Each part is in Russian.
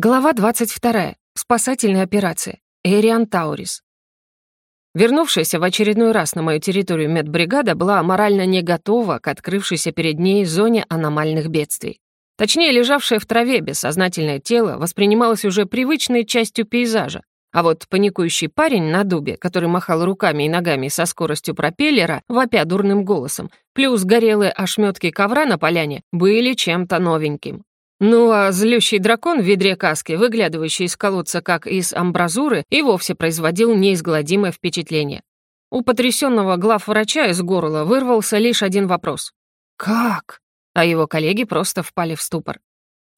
Глава 22. Спасательная операция. Эриан Таурис. Вернувшаяся в очередной раз на мою территорию медбригада была морально не готова к открывшейся перед ней зоне аномальных бедствий. Точнее, лежавшее в траве бессознательное тело воспринималось уже привычной частью пейзажа, а вот паникующий парень на дубе, который махал руками и ногами со скоростью пропеллера, вопя дурным голосом, плюс горелые ошметки ковра на поляне, были чем-то новеньким. Ну а злющий дракон в ведре каски, выглядывающий из колодца как из амбразуры, и вовсе производил неизгладимое впечатление. У потрясенного главврача из горла вырвался лишь один вопрос. «Как?» А его коллеги просто впали в ступор.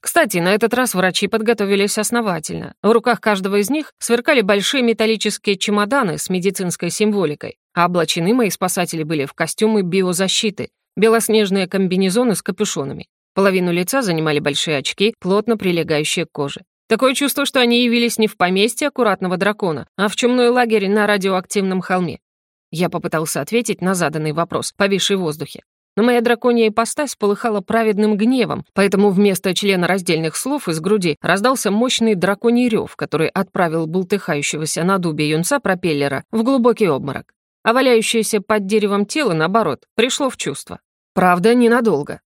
Кстати, на этот раз врачи подготовились основательно. В руках каждого из них сверкали большие металлические чемоданы с медицинской символикой, а облачены мои спасатели были в костюмы биозащиты, белоснежные комбинезоны с капюшонами. Половину лица занимали большие очки, плотно прилегающие к коже. Такое чувство, что они явились не в поместье аккуратного дракона, а в чумной лагерь на радиоактивном холме. Я попытался ответить на заданный вопрос, повисший в воздухе. Но моя драконья ипостась полыхала праведным гневом, поэтому вместо члена раздельных слов из груди раздался мощный драконий рев, который отправил бултыхающегося на дубе юнца пропеллера в глубокий обморок. А валяющееся под деревом тело, наоборот, пришло в чувство. Правда, ненадолго.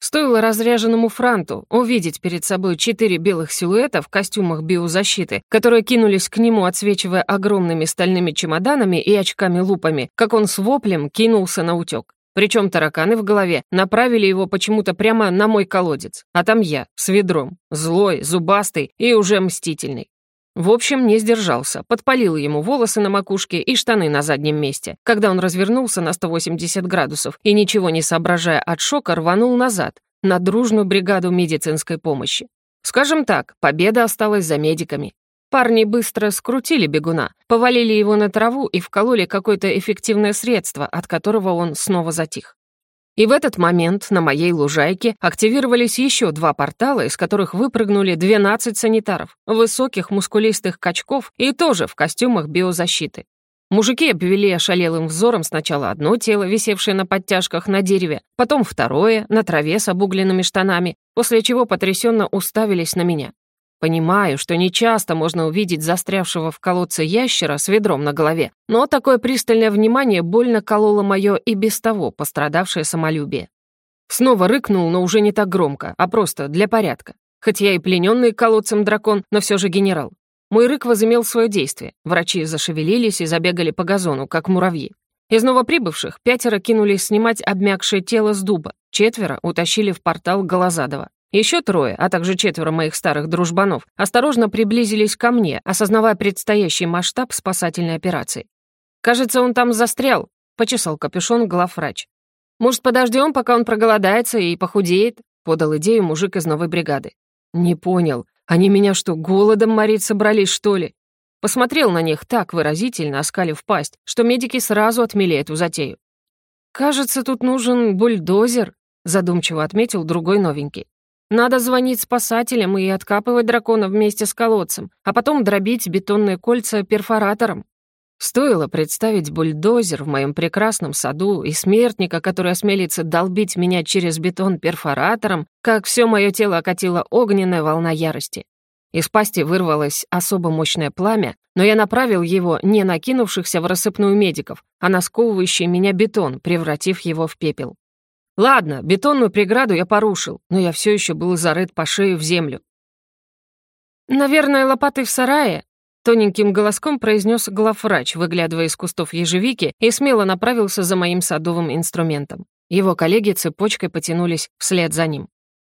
Стоило разряженному франту увидеть перед собой четыре белых силуэта в костюмах биозащиты, которые кинулись к нему, отсвечивая огромными стальными чемоданами и очками-лупами, как он с воплем кинулся на утёк. Причем тараканы в голове направили его почему-то прямо на мой колодец, а там я, с ведром, злой, зубастый и уже мстительный. В общем, не сдержался, подпалил ему волосы на макушке и штаны на заднем месте, когда он развернулся на 180 градусов и, ничего не соображая от шока, рванул назад, на дружную бригаду медицинской помощи. Скажем так, победа осталась за медиками. Парни быстро скрутили бегуна, повалили его на траву и вкололи какое-то эффективное средство, от которого он снова затих. И в этот момент на моей лужайке активировались еще два портала, из которых выпрыгнули 12 санитаров, высоких мускулистых качков и тоже в костюмах биозащиты. Мужики обвели ошалелым взором сначала одно тело, висевшее на подтяжках на дереве, потом второе, на траве с обугленными штанами, после чего потрясенно уставились на меня. Понимаю, что нечасто можно увидеть застрявшего в колодце ящера с ведром на голове, но такое пристальное внимание больно кололо мое и без того пострадавшее самолюбие. Снова рыкнул, но уже не так громко, а просто для порядка. Хоть я и плененный колодцем дракон, но все же генерал. Мой рык возымел свое действие. Врачи зашевелились и забегали по газону, как муравьи. Из новоприбывших пятеро кинулись снимать обмякшее тело с дуба, четверо утащили в портал Голозадова. Еще трое, а также четверо моих старых дружбанов, осторожно приблизились ко мне, осознавая предстоящий масштаб спасательной операции. «Кажется, он там застрял», — почесал капюшон главврач. «Может, подождем, пока он проголодается и похудеет?» — подал идею мужик из новой бригады. «Не понял. Они меня что, голодом морить собрались, что ли?» Посмотрел на них так выразительно, оскалив пасть, что медики сразу отмели эту затею. «Кажется, тут нужен бульдозер», — задумчиво отметил другой новенький. Надо звонить спасателям и откапывать дракона вместе с колодцем, а потом дробить бетонные кольца перфоратором. Стоило представить бульдозер в моем прекрасном саду и смертника, который осмелится долбить меня через бетон перфоратором, как все мое тело окатила огненная волна ярости. Из пасти вырвалось особо мощное пламя, но я направил его не на кинувшихся в рассыпную медиков, а на сковывающий меня бетон, превратив его в пепел. Ладно, бетонную преграду я порушил, но я все еще был зарыт по шею в землю. «Наверное, лопаты в сарае», — тоненьким голоском произнес главврач, выглядывая из кустов ежевики, и смело направился за моим садовым инструментом. Его коллеги цепочкой потянулись вслед за ним.